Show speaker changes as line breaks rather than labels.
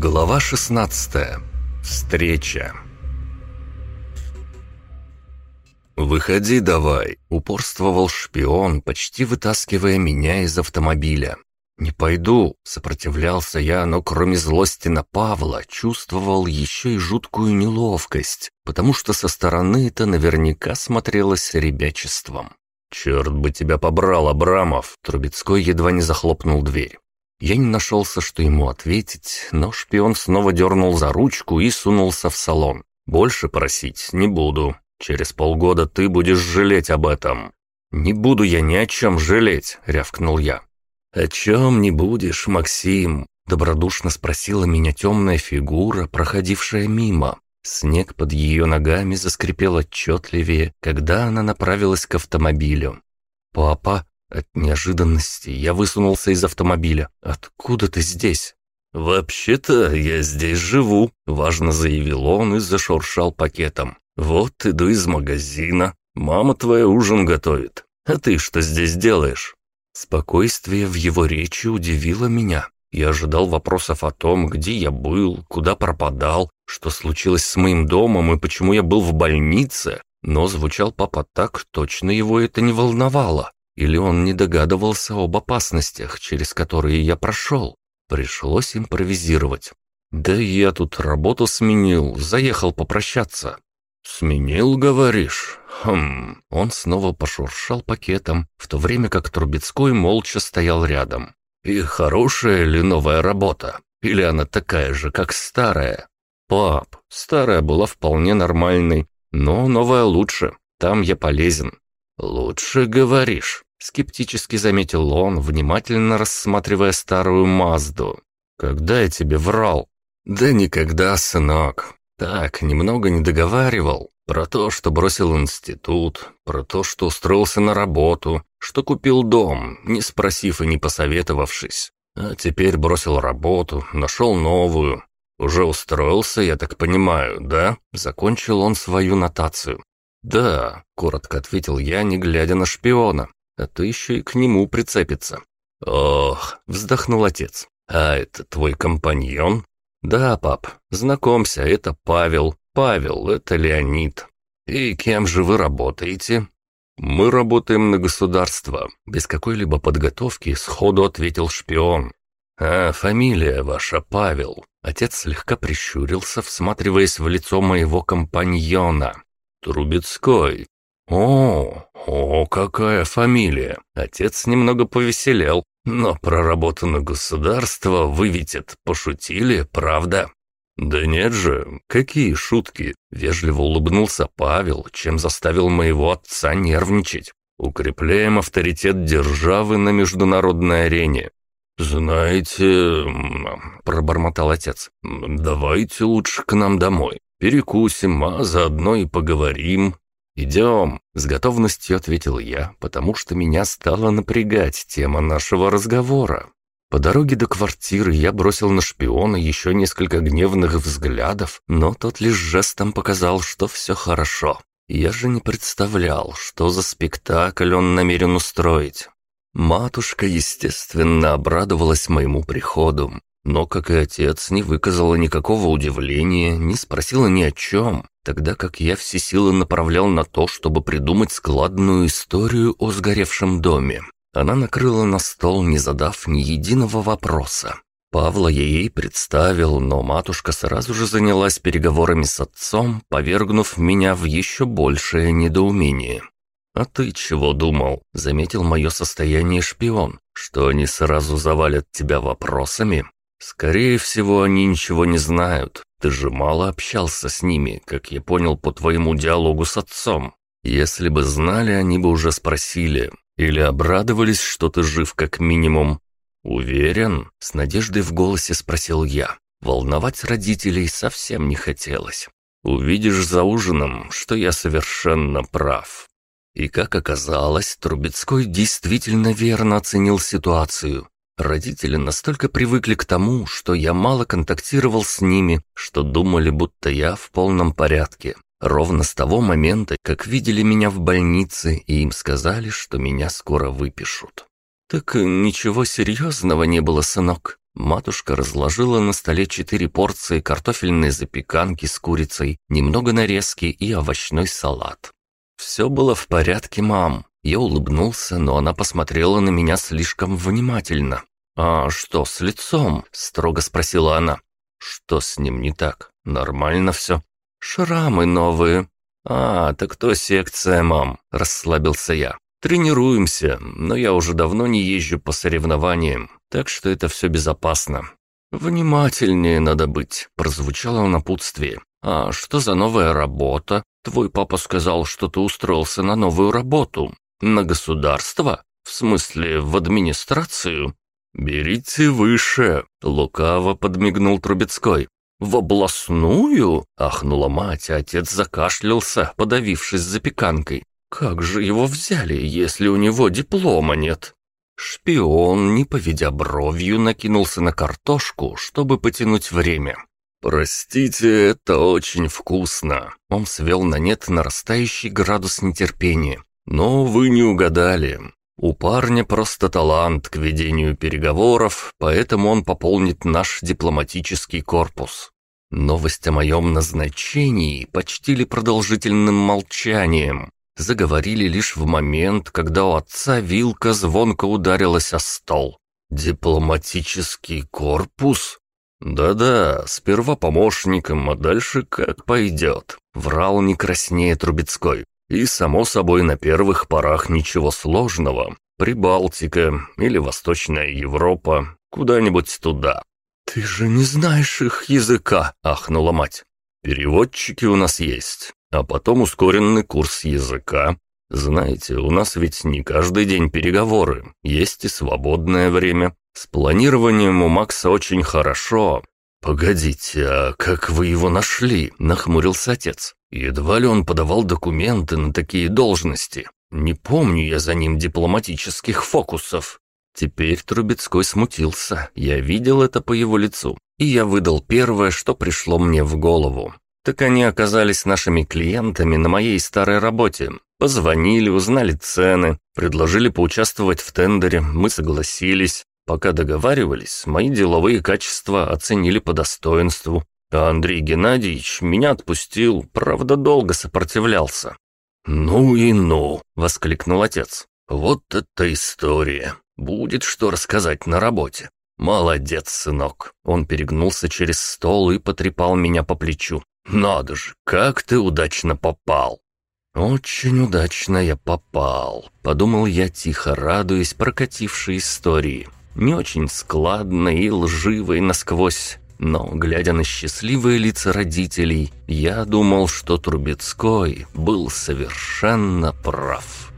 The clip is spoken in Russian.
Глава 16. Встреча. «Выходи давай», — упорствовал шпион, почти вытаскивая меня из автомобиля. «Не пойду», — сопротивлялся я, но кроме злости на Павла чувствовал еще и жуткую неловкость, потому что со стороны это наверняка смотрелось ребячеством. «Черт бы тебя побрал, Абрамов!» Трубецкой едва не захлопнул дверь. Я не нашелся, что ему ответить, но шпион снова дернул за ручку и сунулся в салон. «Больше просить не буду. Через полгода ты будешь жалеть об этом». «Не буду я ни о чем жалеть», — рявкнул я. «О чем не будешь, Максим?» — добродушно спросила меня темная фигура, проходившая мимо. Снег под ее ногами заскрипел отчетливее, когда она направилась к автомобилю. «Папа?» От неожиданности я высунулся из автомобиля. «Откуда ты здесь?» «Вообще-то я здесь живу», — важно заявил он и зашуршал пакетом. «Вот иду из магазина. Мама твоя ужин готовит. А ты что здесь делаешь?» Спокойствие в его речи удивило меня. Я ожидал вопросов о том, где я был, куда пропадал, что случилось с моим домом и почему я был в больнице, но звучал папа так, точно его это не волновало. Или он не догадывался об опасностях, через которые я прошел. Пришлось импровизировать. «Да я тут работу сменил, заехал попрощаться». «Сменил, говоришь?» «Хм...» Он снова пошуршал пакетом, в то время как Трубецкой молча стоял рядом. «И хорошая ли новая работа? Или она такая же, как старая?» «Пап, старая была вполне нормальной, но новая лучше. Там я полезен». «Лучше говоришь», — скептически заметил он, внимательно рассматривая старую Мазду. «Когда я тебе врал?» «Да никогда, сынок. Так, немного не договаривал. Про то, что бросил институт, про то, что устроился на работу, что купил дом, не спросив и не посоветовавшись. А теперь бросил работу, нашел новую. Уже устроился, я так понимаю, да? Закончил он свою нотацию. «Да», — коротко ответил я, не глядя на шпиона, а то еще и к нему прицепится. «Ох», — вздохнул отец, — «а это твой компаньон?» «Да, пап, знакомься, это Павел, Павел, это Леонид. И кем же вы работаете?» «Мы работаем на государство», — без какой-либо подготовки сходу ответил шпион. «А фамилия ваша Павел?» Отец слегка прищурился, всматриваясь в лицо моего компаньона. «Трубецкой». «О, о, какая фамилия!» Отец немного повеселел. «Но про работу на государство вы ведь это пошутили, правда?» «Да нет же, какие шутки!» — вежливо улыбнулся Павел, чем заставил моего отца нервничать. «Укрепляем авторитет державы на международной арене». «Знаете...» — пробормотал отец. «Давайте лучше к нам домой. Перекусим, а заодно и поговорим». «Идем», — с готовностью ответил я, потому что меня стала напрягать тема нашего разговора. По дороге до квартиры я бросил на шпиона еще несколько гневных взглядов, но тот лишь жестом показал, что все хорошо. Я же не представлял, что за спектакль он намерен устроить. Матушка, естественно, обрадовалась моему приходу, но, как и отец, не выказала никакого удивления, не спросила ни о чем, тогда как я все силы направлял на то, чтобы придумать складную историю о сгоревшем доме. Она накрыла на стол, не задав ни единого вопроса. Павла я ей представил, но матушка сразу же занялась переговорами с отцом, повергнув меня в еще большее недоумение. «А ты чего думал?» — заметил мое состояние шпион. «Что они сразу завалят тебя вопросами?» «Скорее всего, они ничего не знают. Ты же мало общался с ними, как я понял по твоему диалогу с отцом. Если бы знали, они бы уже спросили. Или обрадовались, что ты жив как минимум. Уверен?» — с надеждой в голосе спросил я. Волновать родителей совсем не хотелось. «Увидишь за ужином, что я совершенно прав». И как оказалось, Трубецкой действительно верно оценил ситуацию. Родители настолько привыкли к тому, что я мало контактировал с ними, что думали, будто я в полном порядке. Ровно с того момента, как видели меня в больнице, и им сказали, что меня скоро выпишут. «Так ничего серьезного не было, сынок», — Матушка разложила на столе четыре порции картофельной запеканки с курицей, немного нарезки и овощной салат. «Все было в порядке, мам». Я улыбнулся, но она посмотрела на меня слишком внимательно. «А что с лицом?» – строго спросила она. «Что с ним не так? Нормально все?» «Шрамы новые». «А, так то секция, мам», – расслабился я. «Тренируемся, но я уже давно не езжу по соревнованиям, так что это все безопасно». «Внимательнее надо быть», – прозвучало напутствие. «А что за новая работа? Твой папа сказал, что ты устроился на новую работу. На государство? В смысле, в администрацию?» «Берите выше», — лукаво подмигнул Трубецкой. «В областную?» — ахнула мать, а отец закашлялся, подавившись запеканкой. «Как же его взяли, если у него диплома нет?» Шпион, не поведя бровью, накинулся на картошку, чтобы потянуть время. «Простите, это очень вкусно!» Он свел на нет нарастающий градус нетерпения. «Но вы не угадали. У парня просто талант к ведению переговоров, поэтому он пополнит наш дипломатический корпус. Новость о моем назначении почтили продолжительным молчанием. Заговорили лишь в момент, когда у отца вилка звонко ударилась о стол. «Дипломатический корпус?» «Да-да, сперва помощником, а дальше как пойдет», — врал не краснее Трубецкой. И, само собой, на первых порах ничего сложного. Прибалтика или Восточная Европа, куда-нибудь туда. «Ты же не знаешь их языка!» – ахнула мать. «Переводчики у нас есть, а потом ускоренный курс языка. Знаете, у нас ведь не каждый день переговоры, есть и свободное время. С планированием у Макса очень хорошо. Погодите, а как вы его нашли?» – нахмурился отец. Едва ли он подавал документы на такие должности. Не помню я за ним дипломатических фокусов. Теперь Трубецкой смутился. Я видел это по его лицу. И я выдал первое, что пришло мне в голову. Так они оказались нашими клиентами на моей старой работе. Позвонили, узнали цены, предложили поучаствовать в тендере, мы согласились. Пока договаривались, мои деловые качества оценили по достоинству. А Андрей Геннадьевич меня отпустил, правда, долго сопротивлялся. «Ну и ну!» — воскликнул отец. «Вот это история! Будет что рассказать на работе!» «Молодец, сынок!» Он перегнулся через стол и потрепал меня по плечу. «Надо же, как ты удачно попал!» «Очень удачно я попал», — подумал я тихо, радуясь прокатившей истории. Не очень складной и лживой насквозь, но, глядя на счастливые лица родителей, я думал, что Трубецкой был совершенно прав.